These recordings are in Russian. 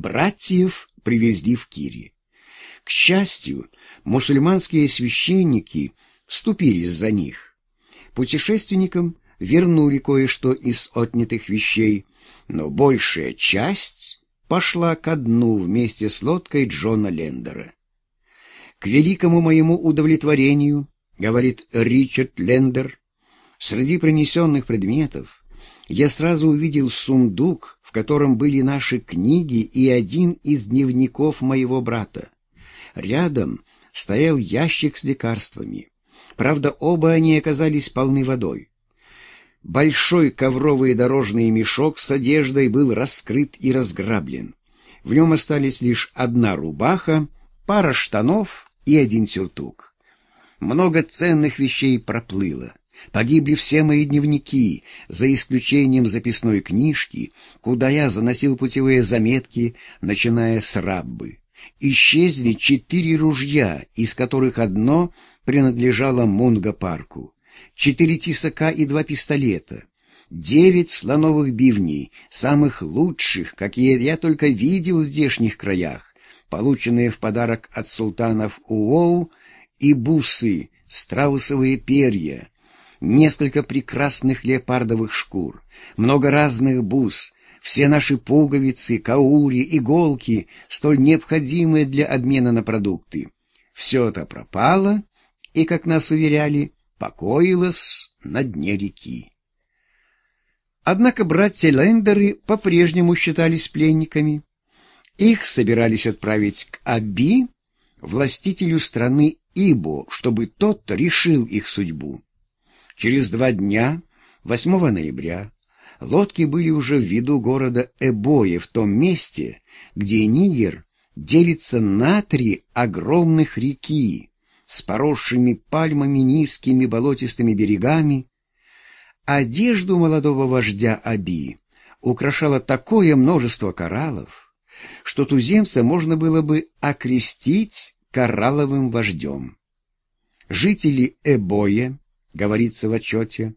Братьев привезли в Кири. К счастью, мусульманские священники вступились за них. Путешественникам вернули кое-что из отнятых вещей, но большая часть пошла ко дну вместе с лодкой Джона Лендера. К великому моему удовлетворению, говорит Ричард Лендер, среди принесенных предметов я сразу увидел сундук, в котором были наши книги и один из дневников моего брата. Рядом стоял ящик с лекарствами. Правда, оба они оказались полны водой. Большой ковровый дорожный мешок с одеждой был раскрыт и разграблен. В нем остались лишь одна рубаха, пара штанов и один сюртук. Много ценных вещей проплыло. Погибли все мои дневники, за исключением записной книжки, куда я заносил путевые заметки, начиная с раббы. Исчезли четыре ружья, из которых одно принадлежало Мунго-парку, четыре тесака и два пистолета, девять слоновых бивней, самых лучших, какие я только видел в здешних краях, полученные в подарок от султанов Уоу, и бусы, страусовые перья, несколько прекрасных леопардовых шкур, много разных бус, все наши пуговицы, каури, иголки, столь необходимые для обмена на продукты. Все это пропало и, как нас уверяли, покоилось на дне реки. Однако братья Лендеры по-прежнему считались пленниками. Их собирались отправить к Аби, властителю страны Ибо, чтобы тот решил их судьбу. Через два дня, 8 ноября, лодки были уже в виду города Эбое в том месте, где Нигер делится на три огромных реки с поросшими пальмами низкими болотистыми берегами. Одежду молодого вождя Аби украшало такое множество кораллов, что туземца можно было бы окрестить коралловым вождем. Жители Эбоя говорится в отчете,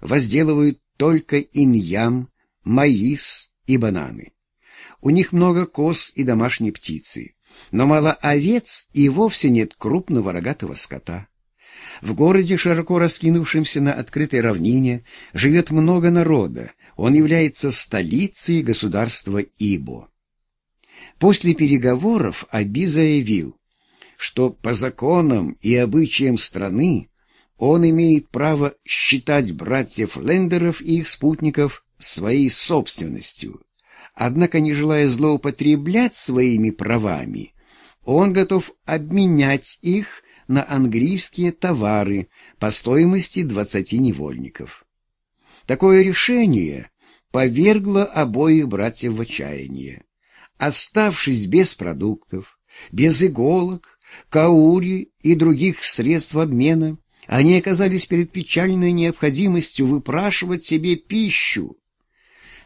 возделывают только иньям, маис и бананы. У них много коз и домашней птицы, но мало овец и вовсе нет крупного рогатого скота. В городе, широко раскинувшемся на открытой равнине, живет много народа, он является столицей государства Ибо. После переговоров Аби заявил, что по законам и обычаям страны он имеет право считать братьев Лендеров и их спутников своей собственностью. Однако, не желая злоупотреблять своими правами, он готов обменять их на английские товары по стоимости двадцати невольников. Такое решение повергло обоих братьев в отчаяние. Оставшись без продуктов, без иголок, каури и других средств обмена, они оказались перед печальной необходимостью выпрашивать себе пищу.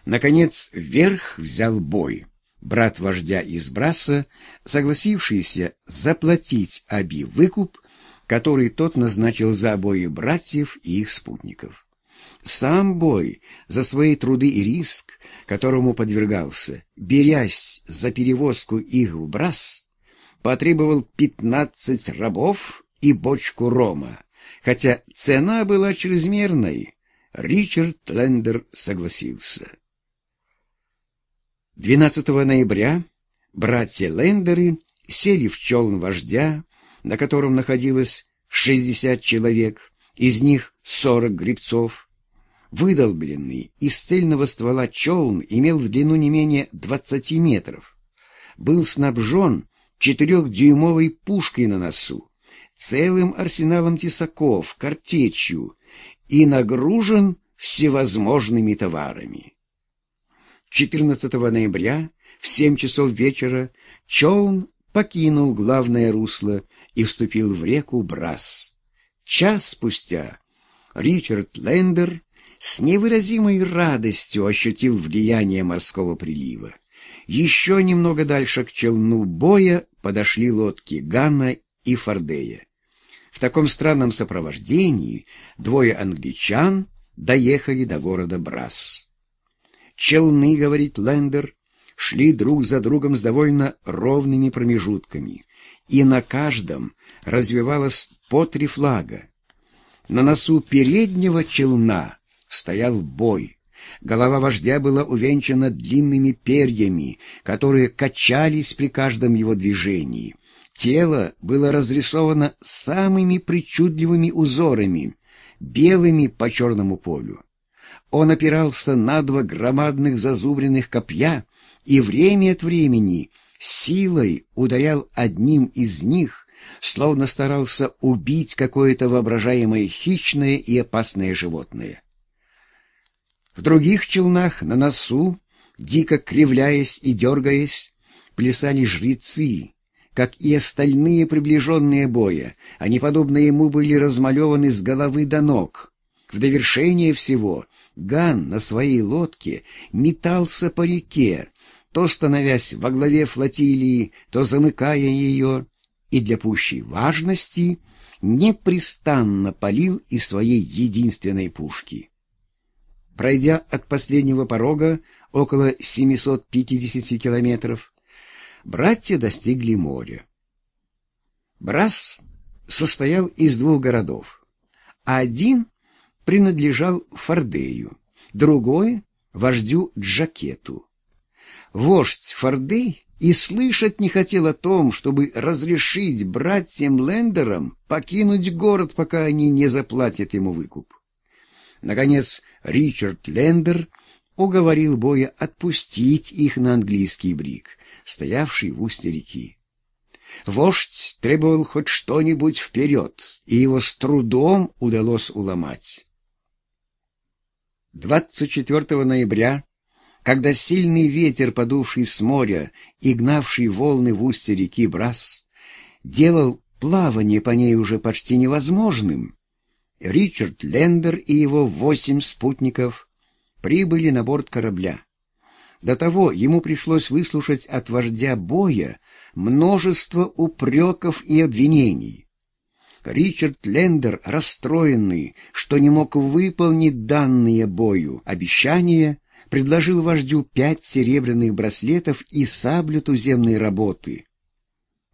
Наконец, вверх взял бой. Брат вождя из Браса, согласившийся заплатить Аби выкуп, который тот назначил за обоих братьев и их спутников. Сам бой за свои труды и риск, которому подвергался, берясь за перевозку их в Брас, потребовал пятнадцать рабов и бочку рома. Хотя цена была чрезмерной, Ричард Лендер согласился. 12 ноября братья Лендеры сели в челн вождя, на котором находилось 60 человек, из них 40 грибцов. Выдолбленный из цельного ствола челн имел в длину не менее 20 метров. Был снабжен четырехдюймовой пушкой на носу, целым арсеналом тесаков, картечью и нагружен всевозможными товарами. 14 ноября в 7 часов вечера Челн покинул главное русло и вступил в реку Брас. Час спустя Ричард Лендер с невыразимой радостью ощутил влияние морского прилива. Еще немного дальше к челну боя подошли лодки Ганна и Фордея. В таком странном сопровождении двое англичан доехали до города Брас. Челны, говорит Лендер, шли друг за другом с довольно ровными промежутками, и на каждом развивалось по три флага. На носу переднего челна стоял бой. Голова вождя была увенчана длинными перьями, которые качались при каждом его движении. Тело было разрисовано самыми причудливыми узорами, белыми по черному полю. Он опирался на два громадных зазубренных копья и время от времени силой ударял одним из них, словно старался убить какое-то воображаемое хищное и опасное животное. В других челнах на носу, дико кривляясь и дергаясь, плясали жрецы, как и остальные приближенные боя. Они, подобно ему, были размалеваны с головы до ног. В довершение всего Ган на своей лодке метался по реке, то становясь во главе флотилии, то замыкая ее, и для пущей важности непрестанно палил из своей единственной пушки. Пройдя от последнего порога около 750 километров, братья достигли моря. Брас состоял из двух городов. Один принадлежал Фордею, другой — вождю Джакету. Вождь Фордей и слышать не хотел о том, чтобы разрешить братьям Лендерам покинуть город, пока они не заплатят ему выкуп. Наконец, Ричард Лендер уговорил Боя отпустить их на английский брик, стоявший в устье реки. Вождь требовал хоть что-нибудь вперед, и его с трудом удалось уломать. 24 ноября, когда сильный ветер, подувший с моря и гнавший волны в устье реки Брас, делал плавание по ней уже почти невозможным, Ричард Лендер и его восемь спутников прибыли на борт корабля. До того ему пришлось выслушать от вождя боя множество упреков и обвинений. Ричард Лендер, расстроенный, что не мог выполнить данные бою обещания, предложил вождю пять серебряных браслетов и саблю туземной работы.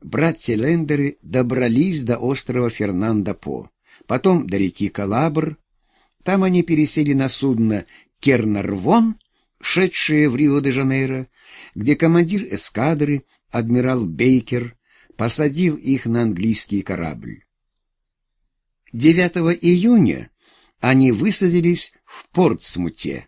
Братья Лендеры добрались до острова Фернандо-По потом до реки Калабр. Там они пересели на судно «Кернарвон», шедшее в Рио-де-Жанейро, где командир эскадры, адмирал Бейкер, посадил их на английский корабль. 9 июня они высадились в Портсмуте.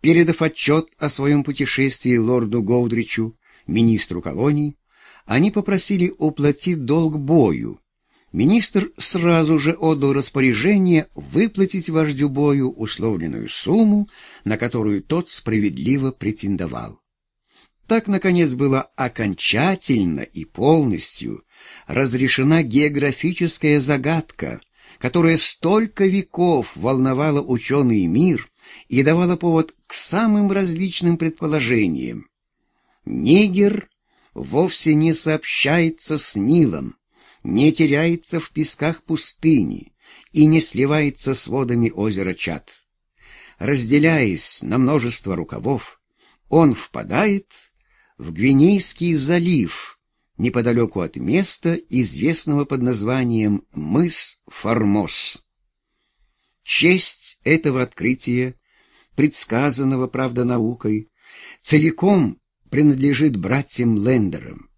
Передав отчет о своем путешествии лорду Голдричу, министру колоний, они попросили уплатить долг бою, министр сразу же отдал распоряжение выплатить вождю бою условленную сумму, на которую тот справедливо претендовал. Так, наконец, была окончательно и полностью разрешена географическая загадка, которая столько веков волновала ученый мир и давала повод к самым различным предположениям. Нигер вовсе не сообщается с Нилом, не теряется в песках пустыни и не сливается с водами озера Чад. Разделяясь на множество рукавов, он впадает в Гвинейский залив, неподалеку от места, известного под названием мыс Формоз. Честь этого открытия, предсказанного, правда, наукой, целиком принадлежит братьям Лендерам.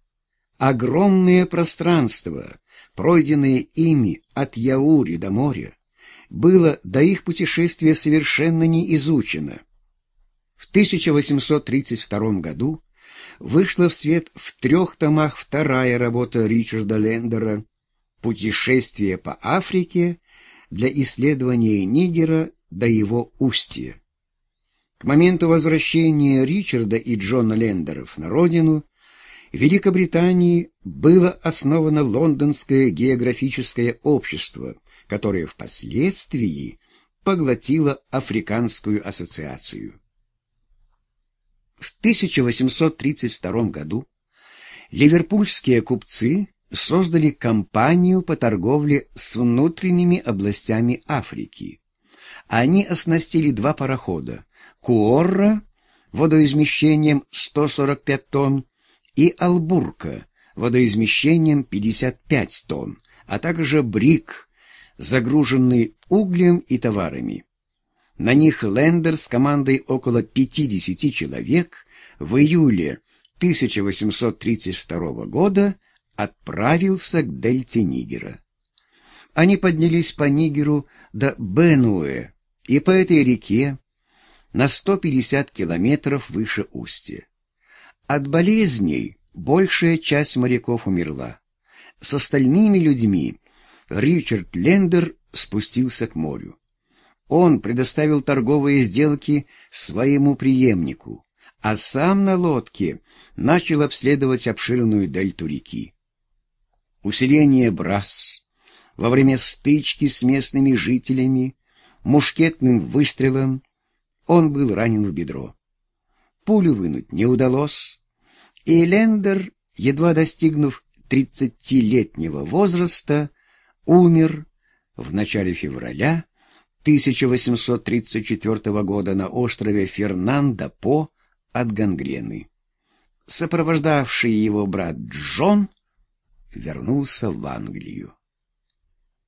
Огромное пространство, пройденное ими от Яури до моря, было до их путешествия совершенно не изучено. В 1832 году вышла в свет в трех томах вторая работа Ричарда Лендера «Путешествие по Африке для исследования Нигера до его устья». К моменту возвращения Ричарда и Джона Лендеров на родину в Великобритании было основано Лондонское географическое общество, которое впоследствии поглотило Африканскую ассоциацию. В 1832 году ливерпульские купцы создали компанию по торговле с внутренними областями Африки. Они оснастили два парохода – Куорра водоизмещением 145 тонн и Албурка водоизмещением 55 тонн, а также Брик, загруженный углем и товарами. На них Лендер с командой около 50 человек в июле 1832 года отправился к дельте Нигера. Они поднялись по Нигеру до Бенуэ и по этой реке на 150 километров выше устья. От болезней большая часть моряков умерла. С остальными людьми Ричард Лендер спустился к морю. Он предоставил торговые сделки своему преемнику, а сам на лодке начал обследовать обширную дельту реки. Усиление Брас во время стычки с местными жителями мушкетным выстрелом он был ранен в бедро. Пулю вынуть не удалось, и Лендер, едва достигнув тридцатилетнего возраста, умер в начале февраля 1834 года на острове Фернандо-По от гангрены. Сопровождавший его брат Джон вернулся в Англию.